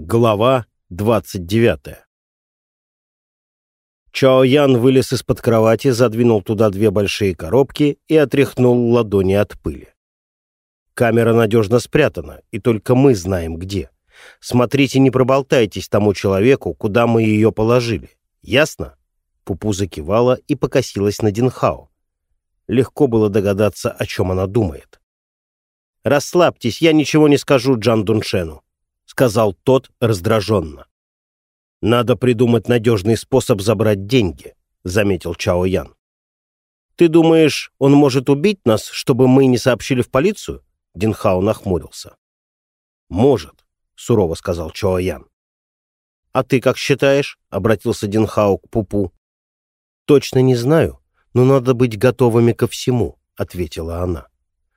Глава 29 Чао Ян вылез из-под кровати, задвинул туда две большие коробки и отряхнул ладони от пыли. Камера надежно спрятана, и только мы знаем, где. Смотрите, не проболтайтесь тому человеку, куда мы ее положили. Ясно? Пупу закивала и покосилась на Динхао. Легко было догадаться, о чем она думает. «Расслабьтесь, я ничего не скажу Джан Дуншену сказал тот раздраженно. «Надо придумать надежный способ забрать деньги», — заметил Чао Ян. «Ты думаешь, он может убить нас, чтобы мы не сообщили в полицию?» Динхао нахмурился. «Может», — сурово сказал Чао Ян. «А ты как считаешь?» — обратился Динхао к Пупу. «Точно не знаю, но надо быть готовыми ко всему», — ответила она.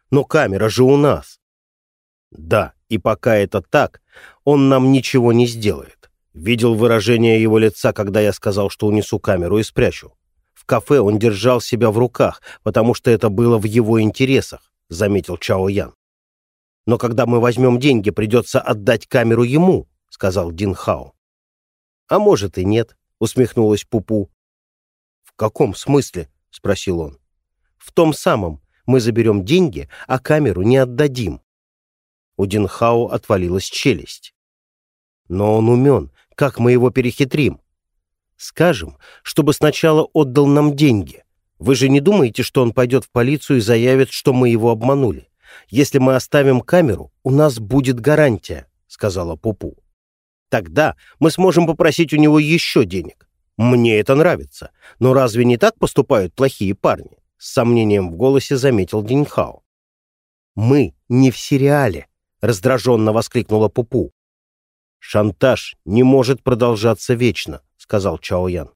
«Но камера же у нас». «Да, и пока это так, он нам ничего не сделает. Видел выражение его лица, когда я сказал, что унесу камеру и спрячу. В кафе он держал себя в руках, потому что это было в его интересах, заметил Чао Ян. Но когда мы возьмем деньги, придется отдать камеру ему, сказал Дин Хао. А может и нет, усмехнулась Пупу. В каком смысле? спросил он. В том самом. Мы заберем деньги, а камеру не отдадим. У Динхао отвалилась челюсть. Но он умен. Как мы его перехитрим? Скажем, чтобы сначала отдал нам деньги. Вы же не думаете, что он пойдет в полицию и заявит, что мы его обманули? Если мы оставим камеру, у нас будет гарантия, сказала Пупу. Тогда мы сможем попросить у него еще денег. Мне это нравится. Но разве не так поступают плохие парни? С сомнением в голосе заметил Диньхао. Мы не в сериале, — раздраженно воскликнула Пупу. «Шантаж не может продолжаться вечно», — сказал Чао Ян.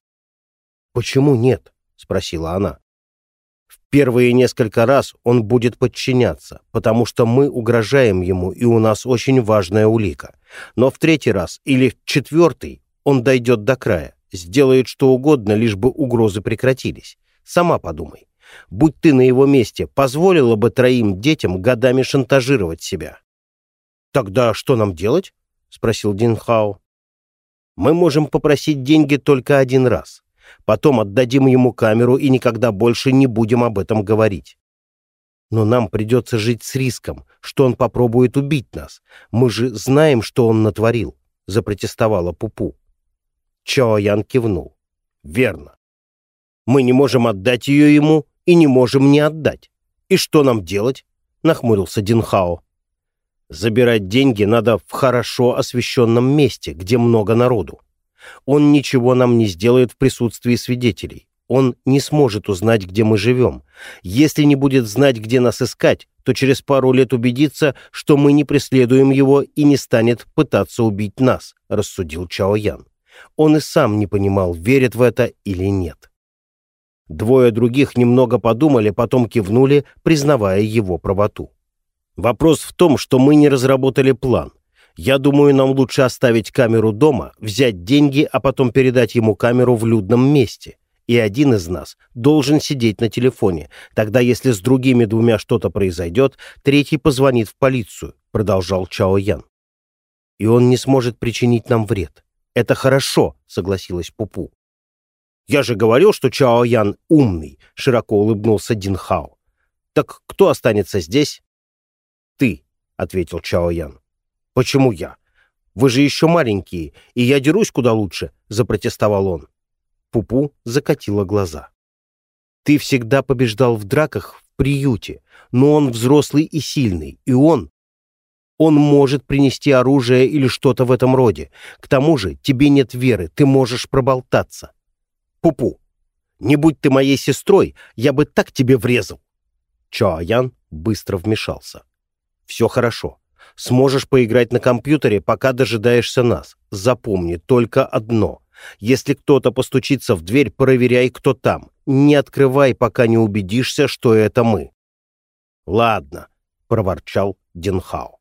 «Почему нет?» — спросила она. «В первые несколько раз он будет подчиняться, потому что мы угрожаем ему, и у нас очень важная улика. Но в третий раз или в четвертый он дойдет до края, сделает что угодно, лишь бы угрозы прекратились. Сама подумай. Будь ты на его месте, позволила бы троим детям годами шантажировать себя. «Тогда что нам делать?» — спросил Дин Хао. «Мы можем попросить деньги только один раз. Потом отдадим ему камеру и никогда больше не будем об этом говорить. Но нам придется жить с риском, что он попробует убить нас. Мы же знаем, что он натворил», — запротестовала Пупу. Чао Ян кивнул. «Верно. Мы не можем отдать ее ему и не можем не отдать. И что нам делать?» — нахмурился Динхао. Забирать деньги надо в хорошо освещенном месте, где много народу. Он ничего нам не сделает в присутствии свидетелей. Он не сможет узнать, где мы живем. Если не будет знать, где нас искать, то через пару лет убедится, что мы не преследуем его и не станет пытаться убить нас», — рассудил Чао Ян. Он и сам не понимал, верит в это или нет. Двое других немного подумали, потом кивнули, признавая его правоту. Вопрос в том, что мы не разработали план. Я думаю, нам лучше оставить камеру дома, взять деньги, а потом передать ему камеру в людном месте. И один из нас должен сидеть на телефоне. Тогда, если с другими двумя что-то произойдет, третий позвонит в полицию», — продолжал Чао Ян. «И он не сможет причинить нам вред. Это хорошо», — согласилась Пупу. «Я же говорил, что Чао Ян умный», — широко улыбнулся Дин Хао. «Так кто останется здесь?» Ответил Чао Ян. «Почему я? Вы же еще маленькие, и я дерусь куда лучше», — запротестовал он. Пупу закатила глаза. «Ты всегда побеждал в драках в приюте, но он взрослый и сильный, и он... Он может принести оружие или что-то в этом роде. К тому же тебе нет веры, ты можешь проболтаться. Пупу, не будь ты моей сестрой, я бы так тебе врезал. Чао Ян быстро вмешался. Все хорошо. Сможешь поиграть на компьютере, пока дожидаешься нас. Запомни только одно. Если кто-то постучится в дверь, проверяй, кто там. Не открывай, пока не убедишься, что это мы. «Ладно», — проворчал Динхао.